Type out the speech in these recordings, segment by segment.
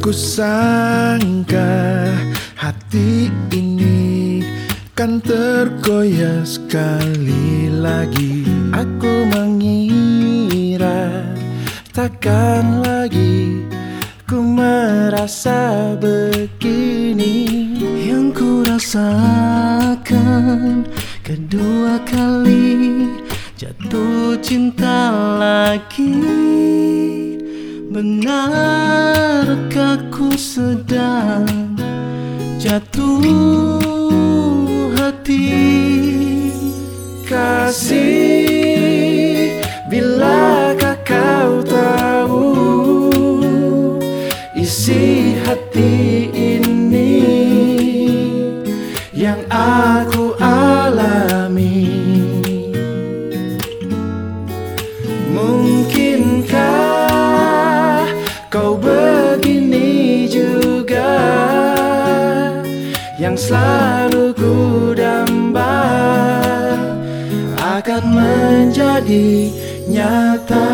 kusangka hati ini kan tergoyah sekali lagi. Aku mengira takkan lagi ku merasa begini. Yang ku rasakan kedua kali jatuh cinta lagi Benarkah ku sedang jatuh hati? Kasih, selalu ku damba akan menjadi nyata.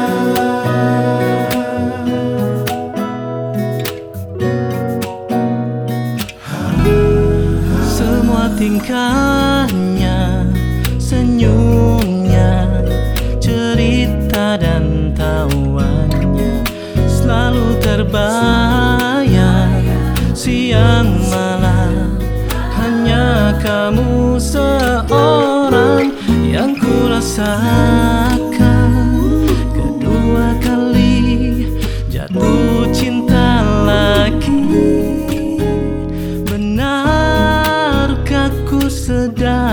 Semua tingkahnya, senyumnya, cerita dan tawannya Selalu terbayang siang malam kamu seorang yang kurasakan kedua kali jatuh cinta lagi. Benarkah ku sedang